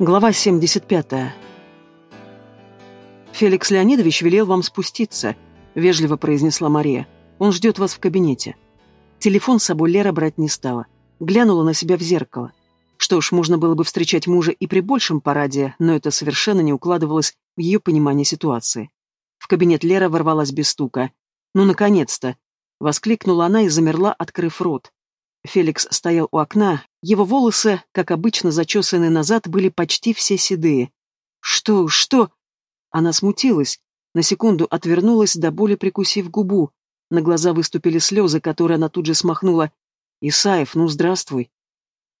Глава 75. «Феликс Леонидович велел вам спуститься», — вежливо произнесла Мария. «Он ждет вас в кабинете». Телефон с собой Лера брать не стала. Глянула на себя в зеркало. Что ж, можно было бы встречать мужа и при большем параде, но это совершенно не укладывалось в ее понимание ситуации. В кабинет Лера ворвалась без стука. «Ну, наконец-то!» — воскликнула она и замерла, открыв рот. Феликс стоял у окна, его волосы, как обычно зачесанные назад, были почти все седые. «Что? Что?» Она смутилась, на секунду отвернулась, до боли прикусив губу. На глаза выступили слезы, которые она тут же смахнула. «Исаев, ну здравствуй!»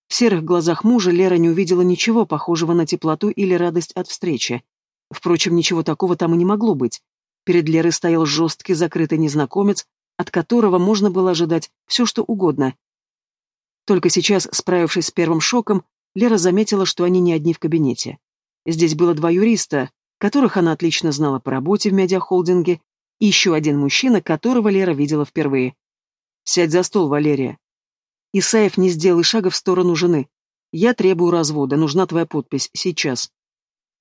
В серых глазах мужа Лера не увидела ничего похожего на теплоту или радость от встречи. Впрочем, ничего такого там и не могло быть. Перед Лерой стоял жесткий, закрытый незнакомец, от которого можно было ожидать все, что угодно. Только сейчас, справившись с первым шоком, Лера заметила, что они не одни в кабинете. Здесь было два юриста, которых она отлично знала по работе в медиахолдинге, и еще один мужчина, которого Лера видела впервые. «Сядь за стол, Валерия». Исаев не сделал и шага в сторону жены. «Я требую развода, нужна твоя подпись, сейчас».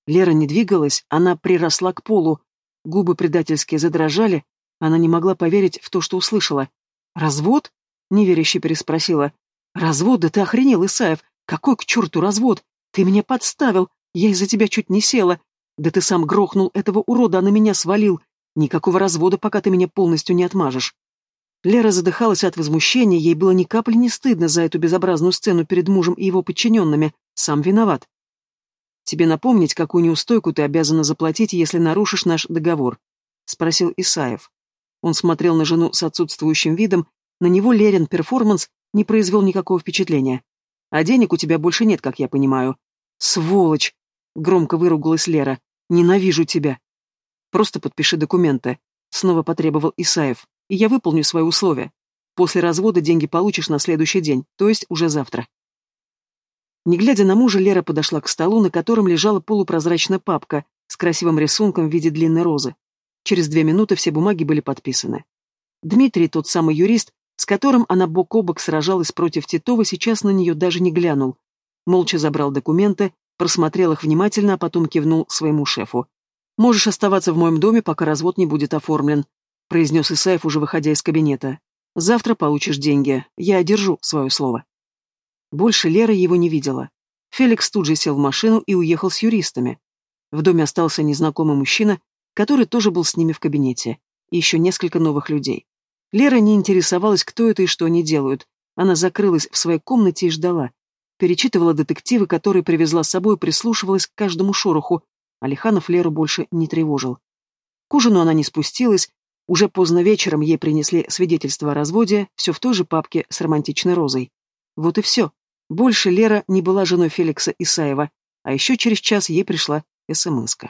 Лера не двигалась, она приросла к полу, губы предательски задрожали, она не могла поверить в то, что услышала. «Развод?» — неверяще переспросила. «Развод? Да ты охренел, Исаев! Какой к черту развод? Ты меня подставил! Я из-за тебя чуть не села! Да ты сам грохнул этого урода, а на меня свалил! Никакого развода, пока ты меня полностью не отмажешь!» Лера задыхалась от возмущения, ей было ни капли не стыдно за эту безобразную сцену перед мужем и его подчиненными. Сам виноват. «Тебе напомнить, какую неустойку ты обязана заплатить, если нарушишь наш договор?» — спросил Исаев. Он смотрел на жену с отсутствующим видом, на него Лерин перформанс не произвел никакого впечатления. А денег у тебя больше нет, как я понимаю. Сволочь! Громко выругалась Лера. Ненавижу тебя. Просто подпиши документы. Снова потребовал Исаев. И я выполню свои условия. После развода деньги получишь на следующий день, то есть уже завтра. Не глядя на мужа, Лера подошла к столу, на котором лежала полупрозрачная папка с красивым рисунком в виде длинной розы. Через две минуты все бумаги были подписаны. Дмитрий, тот самый юрист, с которым она бок о бок сражалась против Титова, сейчас на нее даже не глянул. Молча забрал документы, просмотрел их внимательно, а потом кивнул своему шефу. «Можешь оставаться в моем доме, пока развод не будет оформлен», — произнес Исаев, уже выходя из кабинета. «Завтра получишь деньги. Я одержу свое слово». Больше Лера его не видела. Феликс тут же сел в машину и уехал с юристами. В доме остался незнакомый мужчина, который тоже был с ними в кабинете, и еще несколько новых людей. Лера не интересовалась, кто это и что они делают. Она закрылась в своей комнате и ждала. Перечитывала детективы, которые привезла с собой, прислушивалась к каждому шороху. Алиханов Леру больше не тревожил. К ужину она не спустилась. Уже поздно вечером ей принесли свидетельство о разводе, все в той же папке с романтичной розой. Вот и все. Больше Лера не была женой Феликса Исаева, а еще через час ей пришла смс -ка.